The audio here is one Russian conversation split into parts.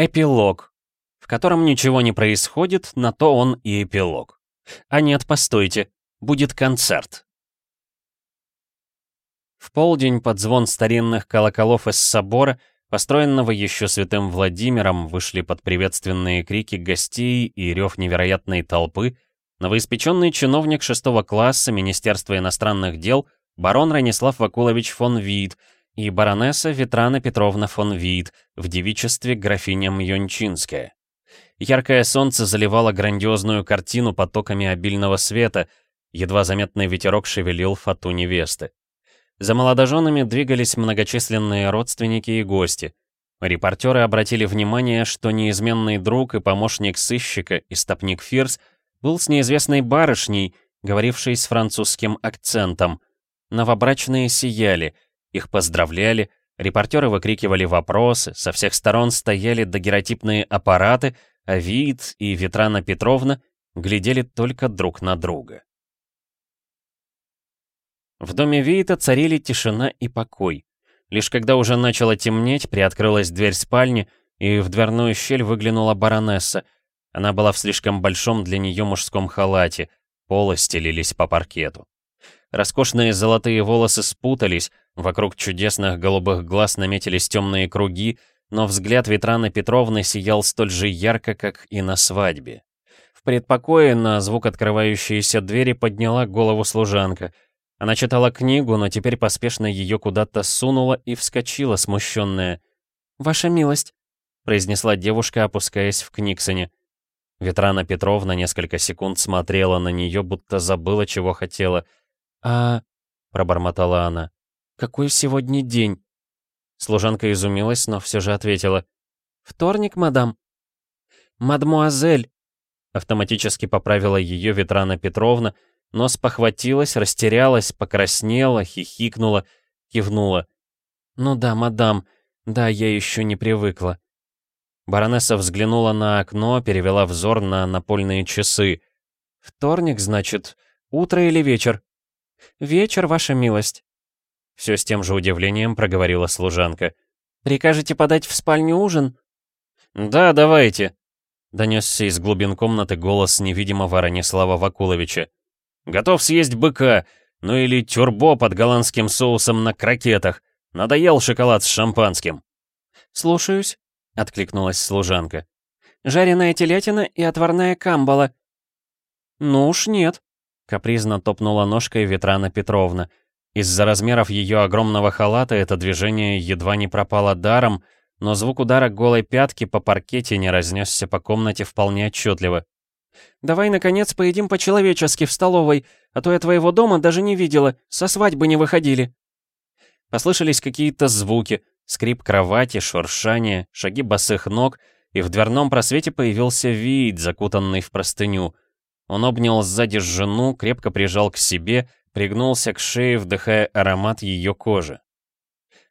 Эпилог, в котором ничего не происходит, на то он и эпилог. А нет, постойте, будет концерт. В полдень под звон старинных колоколов из собора, построенного еще святым Владимиром, вышли под приветственные крики гостей и рев невероятной толпы новоиспеченный чиновник шестого класса Министерства иностранных дел барон Ранислав Вакулович фон Вид и баронесса Ветрана Петровна фон Вид в девичестве графиня Мьончинская. Яркое солнце заливало грандиозную картину потоками обильного света, едва заметный ветерок шевелил фату невесты. За молодоженами двигались многочисленные родственники и гости. Репортеры обратили внимание, что неизменный друг и помощник сыщика, истопник Фирс, был с неизвестной барышней, говорившей с французским акцентом. Новобрачные сияли, их поздравляли, репортеры выкрикивали вопросы, со всех сторон стояли дагеротипные аппараты, а Вид и Ветрана Петровна глядели только друг на друга. В доме Виита царили тишина и покой. Лишь когда уже начало темнеть, приоткрылась дверь спальни, и в дверную щель выглянула баронесса. Она была в слишком большом для нее мужском халате, полы стелились по паркету. Роскошные золотые волосы спутались, вокруг чудесных голубых глаз наметились темные круги, но взгляд Ветраны Петровны сиял столь же ярко, как и на свадьбе. В предпокое на звук открывающейся двери подняла голову служанка — она читала книгу, но теперь поспешно ее куда-то сунула и вскочила, смущенная. «Ваша милость», — произнесла девушка, опускаясь в Книксоне. Ветрана Петровна несколько секунд смотрела на нее, будто забыла, чего хотела. «А...» — пробормотала она. «Какой сегодня день?» Служанка изумилась, но все же ответила. «Вторник, мадам?» «Мадмуазель!» Автоматически поправила ее Ветрана Петровна, но спохватилась, растерялась, покраснела, хихикнула, кивнула. «Ну да, мадам, да, я еще не привыкла». Баронесса взглянула на окно, перевела взор на напольные часы. «Вторник, значит, утро или вечер?» «Вечер, ваша милость». Все с тем же удивлением проговорила служанка. «Прикажете подать в спальню ужин?» «Да, давайте», — донесся из глубин комнаты голос невидимого Ранислава Вакуловича. Готов съесть быка, ну или тюрбо под голландским соусом на крокетах. Надоел шоколад с шампанским». «Слушаюсь», — откликнулась служанка. «Жареная телятина и отварная камбала». «Ну уж нет», — капризно топнула ножкой Ветрана Петровна. Из-за размеров ее огромного халата это движение едва не пропало даром, но звук удара голой пятки по паркете не разнесся по комнате вполне отчетливо. Давай, наконец, поедим по-человечески в столовой, а то я твоего дома даже не видела, со свадьбы не выходили». Послышались какие-то звуки, скрип кровати, шуршание, шаги босых ног, и в дверном просвете появился вид, закутанный в простыню. Он обнял сзади жену, крепко прижал к себе, пригнулся к шее, вдыхая аромат ее кожи.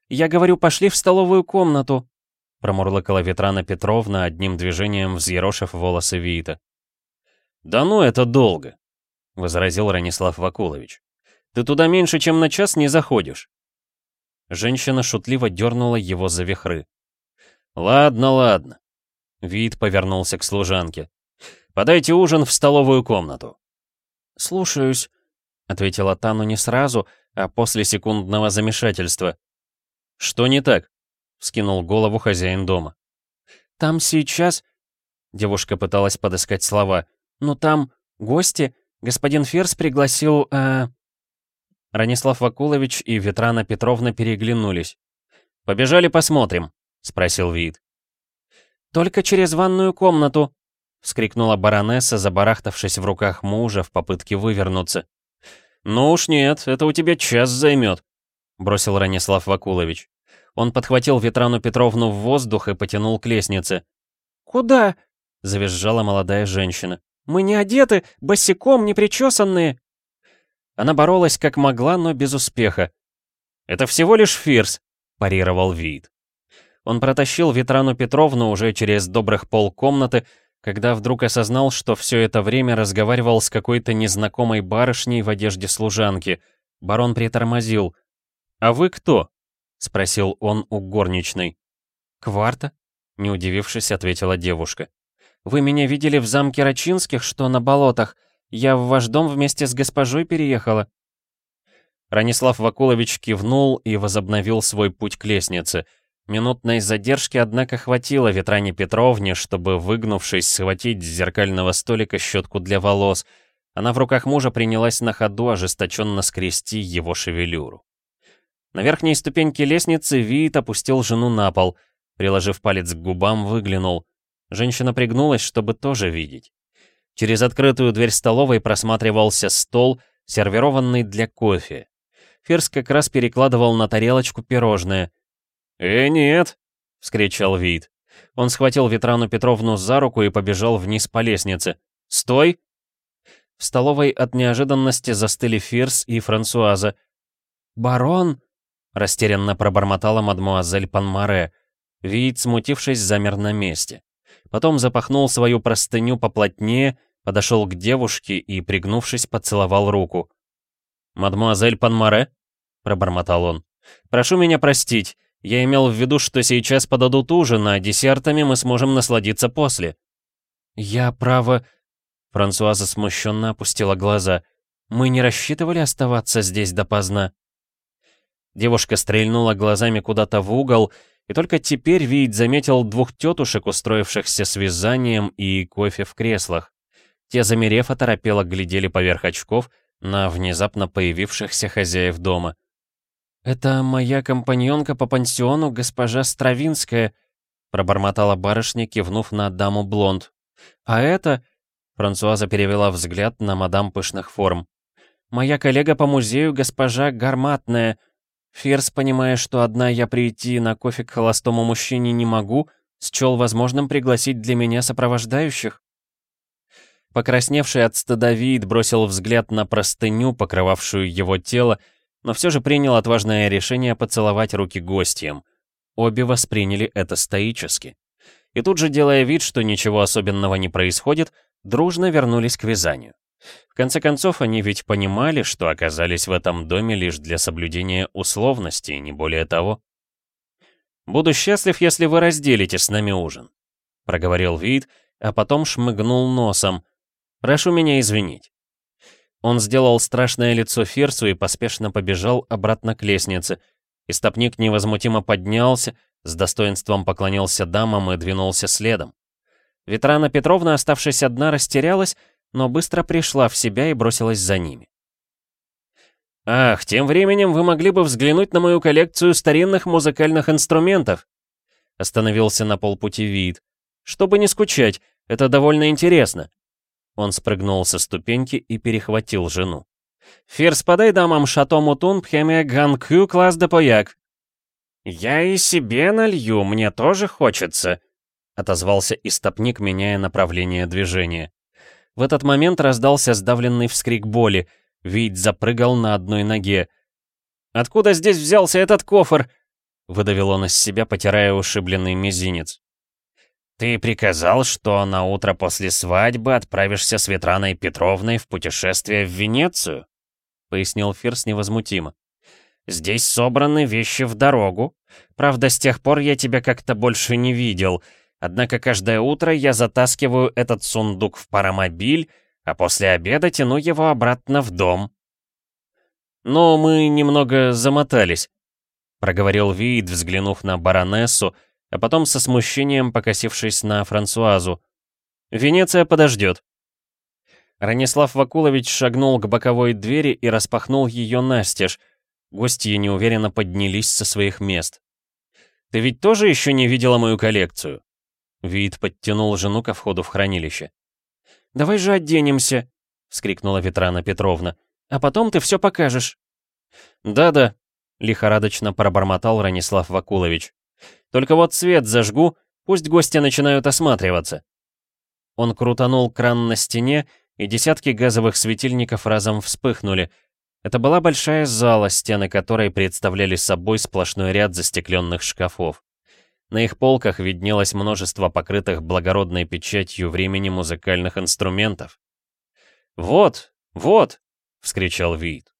«Я говорю, пошли в столовую комнату», — промурлыкала Ветрана Петровна, одним движением взъерошив волосы Виита. «Да ну, это долго», — возразил Ранислав Вакулович. «Ты туда меньше, чем на час не заходишь». Женщина шутливо дернула его за вихры. «Ладно, ладно». Вид повернулся к служанке. «Подайте ужин в столовую комнату». «Слушаюсь», — ответила Тану не сразу, а после секундного замешательства. «Что не так?» — вскинул голову хозяин дома. «Там сейчас...» Девушка пыталась подыскать слова. «Ну там гости. Господин Ферс пригласил...» э... Ранислав Вакулович и Ветрана Петровна переглянулись. «Побежали посмотрим», — спросил Вид. «Только через ванную комнату», — вскрикнула баронесса, забарахтавшись в руках мужа в попытке вывернуться. «Ну уж нет, это у тебя час займет», — бросил Ранислав Вакулович. Он подхватил Ветрану Петровну в воздух и потянул к лестнице. «Куда?» — завизжала молодая женщина. Мы не одеты, босиком, не причесанные!» Она боролась как могла, но без успеха. «Это всего лишь фирс», — парировал Вид. Он протащил Ветрану Петровну уже через добрых полкомнаты, когда вдруг осознал, что все это время разговаривал с какой-то незнакомой барышней в одежде служанки. Барон притормозил. «А вы кто?» — спросил он у горничной. «Кварта», не удивившись, ответила девушка. «Вы меня видели в замке Рачинских, что на болотах. Я в ваш дом вместе с госпожой переехала». Ранислав Вакулович кивнул и возобновил свой путь к лестнице. Минутной задержки, однако, хватило Ветране Петровне, чтобы, выгнувшись, схватить с зеркального столика щетку для волос. Она в руках мужа принялась на ходу ожесточенно скрести его шевелюру. На верхней ступеньке лестницы Виит опустил жену на пол, приложив палец к губам, выглянул. Женщина пригнулась, чтобы тоже видеть. Через открытую дверь столовой просматривался стол, сервированный для кофе. Ферс как раз перекладывал на тарелочку пирожное. «Э, нет!» — вскричал Вид. Он схватил Ветрану Петровну за руку и побежал вниз по лестнице. «Стой!» В столовой от неожиданности застыли Фирс и Франсуаза. «Барон!» — растерянно пробормотала мадмуазель Панмаре. Вид, смутившись, замер на месте. Потом запахнул свою простыню поплотнее, подошел к девушке и, пригнувшись, поцеловал руку. «Мадмуазель Панмаре?» пробормотал он. «Прошу меня простить. Я имел в виду, что сейчас подадут ужин, а десертами мы сможем насладиться после». «Я, право...» Франсуаза смущенно опустила глаза. «Мы не рассчитывали оставаться здесь допоздна». Девушка стрельнула глазами куда-то в угол, и только теперь Вид заметил двух тетушек, устроившихся с вязанием и кофе в креслах. Те, замерев, оторопело глядели поверх очков на внезапно появившихся хозяев дома. «Это моя компаньонка по пансиону, госпожа Стравинская», пробормотала барышня, кивнув на даму Блонд. «А это...» Франсуаза перевела взгляд на мадам пышных форм. «Моя коллега по музею, госпожа Гарматная. Ферс, понимая, что одна я прийти на кофе к холостому мужчине не могу, счел возможным пригласить для меня сопровождающих». Покрасневший от стыда вид бросил взгляд на простыню, покрывавшую его тело, но все же принял отважное решение поцеловать руки гостям. Обе восприняли это стоически. И тут же, делая вид, что ничего особенного не происходит, дружно вернулись к вязанию. В конце концов, они ведь понимали, что оказались в этом доме лишь для соблюдения условностей, не более того. «Буду счастлив, если вы разделите с нами ужин», — проговорил Вид, а потом шмыгнул носом. «Прошу меня извинить. Он сделал страшное лицо Ферсу и поспешно побежал обратно к лестнице. Истопник невозмутимо поднялся, с достоинством поклонился дамам и двинулся следом. Ветрана Петровна, оставшись одна, растерялась, но быстро пришла в себя и бросилась за ними. «Ах, тем временем вы могли бы взглянуть на мою коллекцию старинных музыкальных инструментов!» Остановился на полпути вид. «Чтобы не скучать, это довольно интересно. Он спрыгнул со ступеньки и перехватил жену. «Фирс, подай дамам шато мутун пхеме ганкю класс депояк». «Я и себе налью, мне тоже хочется», — отозвался истопник, меняя направление движения. В этот момент раздался сдавленный вскрик боли. Вид запрыгал на одной ноге. «Откуда здесь взялся этот кофр?» — выдавил он из себя, потирая ушибленный мизинец. «Ты приказал, что на утро после свадьбы отправишься с Ветраной Петровной в путешествие в Венецию?» — пояснил Фирс невозмутимо. «Здесь собраны вещи в дорогу. Правда, с тех пор я тебя как-то больше не видел. Однако каждое утро я затаскиваю этот сундук в паромобиль, а после обеда тяну его обратно в дом». «Но мы немного замотались», — проговорил Вид, взглянув на баронессу, — а потом со смущением покосившись на Франсуазу. «Венеция подождет». Ранислав Вакулович шагнул к боковой двери и распахнул ее настежь. Гости неуверенно поднялись со своих мест. «Ты ведь тоже еще не видела мою коллекцию?» Вид подтянул жену ко входу в хранилище. «Давай же оденемся!» — вскрикнула Ветрана Петровна. «А потом ты все покажешь». «Да-да», — лихорадочно пробормотал Ранислав Вакулович. Только вот свет зажгу, пусть гости начинают осматриваться. Он крутанул кран на стене, и десятки газовых светильников разом вспыхнули. Это была большая зала, стены которой представляли собой сплошной ряд застекленных шкафов. На их полках виднелось множество покрытых благородной печатью времени музыкальных инструментов. «Вот, вот!» — вскричал Вид.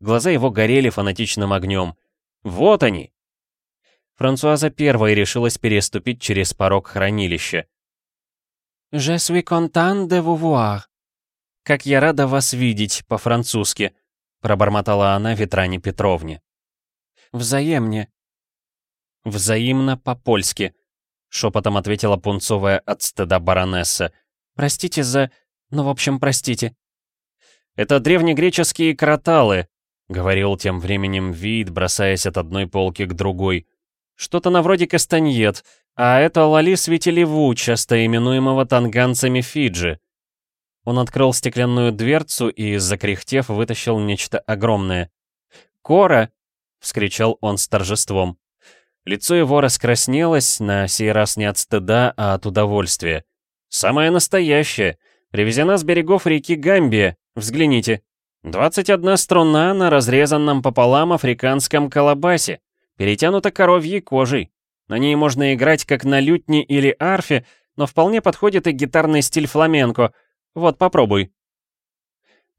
Глаза его горели фанатичным огнем. «Вот они! Франсуаза первой решилась переступить через порог хранилища. «Je suis content de vous voir». «Как я рада вас видеть» по-французски, пробормотала она Ветране Петровне. «Взаемне». «Взаимно по-польски», — шепотом ответила пунцовая от стыда баронесса. «Простите за... ну, в общем, простите». «Это древнегреческие караталы», — говорил тем временем Вид, бросаясь от одной полки к другой. «Что-то на вроде кастаньет, а это лали светилеву, часто именуемого танганцами Фиджи». Он открыл стеклянную дверцу и, закряхтев, вытащил нечто огромное. «Кора!» — вскричал он с торжеством. Лицо его раскраснелось, на сей раз не от стыда, а от удовольствия. «Самое настоящее! Привезена с берегов реки Гамбия, взгляните. 21 струна на разрезанном пополам африканском колобасе, перетянута коровьей кожей. На ней можно играть как на лютне или арфе, но вполне подходит и гитарный стиль фламенко. Вот, попробуй».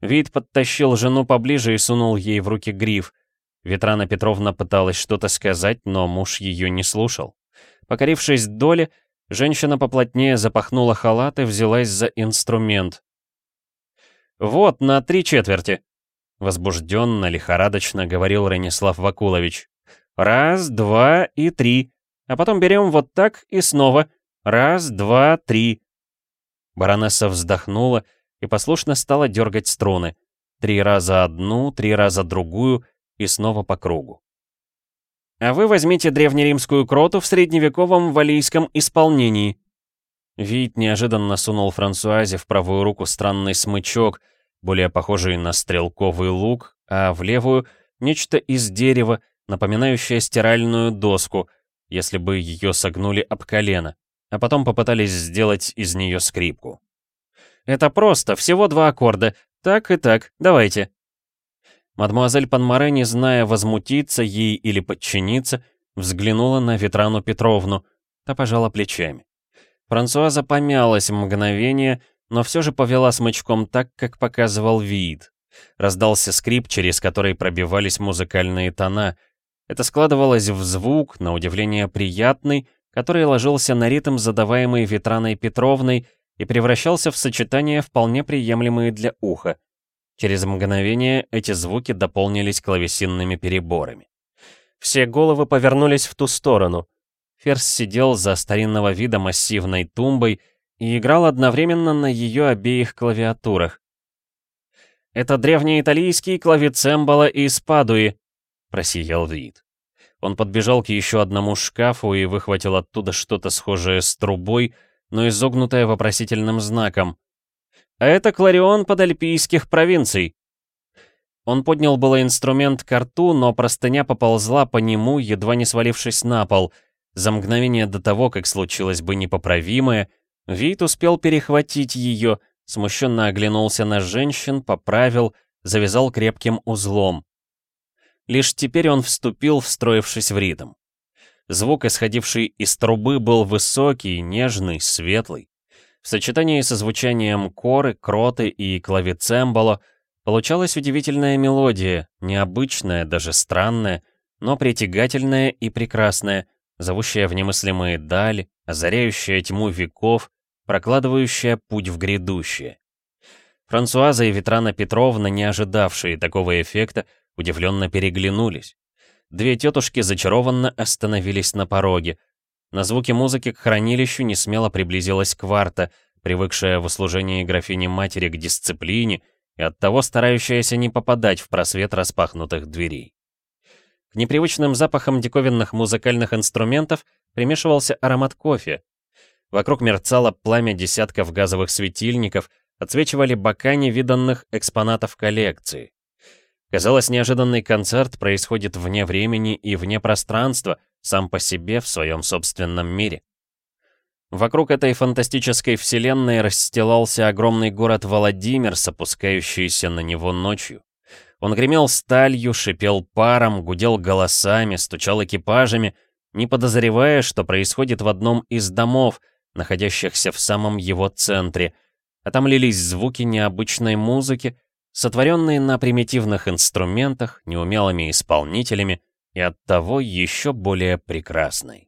Вид подтащил жену поближе и сунул ей в руки гриф. Ветрана Петровна пыталась что-то сказать, но муж ее не слушал. Покорившись доле, женщина поплотнее запахнула халат и взялась за инструмент. «Вот, на три четверти!» Возбужденно, лихорадочно говорил Ранислав Вакулович. «Раз, два и три. А потом берем вот так и снова. Раз, два, три». Баронесса вздохнула и послушно стала дергать струны. Три раза одну, три раза другую и снова по кругу. «А вы возьмите древнеримскую кроту в средневековом валийском исполнении», Вид неожиданно сунул Франсуазе в правую руку странный смычок, более похожий на стрелковый лук, а в левую — нечто из дерева, напоминающее стиральную доску, если бы ее согнули об колено, а потом попытались сделать из нее скрипку. «Это просто, всего два аккорда. Так и так, давайте». Мадмуазель Панмаре, не зная, возмутиться ей или подчиниться, взглянула на Ветрану Петровну, та пожала плечами. Франсуаза помялась мгновение, но все же повела смычком так, как показывал вид. Раздался скрип, через который пробивались музыкальные тона. Это складывалось в звук, на удивление приятный, который ложился на ритм, задаваемый Ветраной Петровной, и превращался в сочетания, вполне приемлемые для уха. Через мгновение эти звуки дополнились клавесинными переборами. Все головы повернулись в ту сторону — Ферс сидел за старинного вида массивной тумбой и играл одновременно на ее обеих клавиатурах. «Это древнеиталийский клавицембала из Падуи», — просиял вид. Он подбежал к еще одному шкафу и выхватил оттуда что-то схожее с трубой, но изогнутое вопросительным знаком. «А это кларион подальпийских провинций». Он поднял было инструмент к рту, но простыня поползла по нему, едва не свалившись на пол — за мгновение до того, как случилось бы непоправимое, Вит успел перехватить ее, смущенно оглянулся на женщин, поправил, завязал крепким узлом. Лишь теперь он вступил, встроившись в ритм. Звук, исходивший из трубы, был высокий, нежный, светлый. В сочетании со звучанием коры, кроты и клавицембало получалась удивительная мелодия, необычная, даже странная, но притягательная и прекрасная — зовущая в немыслимые дали, озаряющая тьму веков, прокладывающая путь в грядущее. Франсуаза и Ветрана Петровна, не ожидавшие такого эффекта, удивленно переглянулись. Две тетушки зачарованно остановились на пороге. На звуки музыки к хранилищу не смело приблизилась кварта, привыкшая в услужении графини-матери к дисциплине и оттого старающаяся не попадать в просвет распахнутых дверей. К непривычным запахам диковинных музыкальных инструментов примешивался аромат кофе. Вокруг мерцало пламя десятков газовых светильников, отсвечивали бока невиданных экспонатов коллекции. Казалось, неожиданный концерт происходит вне времени и вне пространства, сам по себе в своем собственном мире. Вокруг этой фантастической вселенной расстилался огромный город Владимир, опускающийся на него ночью. Он гремел сталью, шипел паром, гудел голосами, стучал экипажами, не подозревая, что происходит в одном из домов, находящихся в самом его центре, а там лились звуки необычной музыки, сотворенные на примитивных инструментах, неумелыми исполнителями, и оттого еще более прекрасной.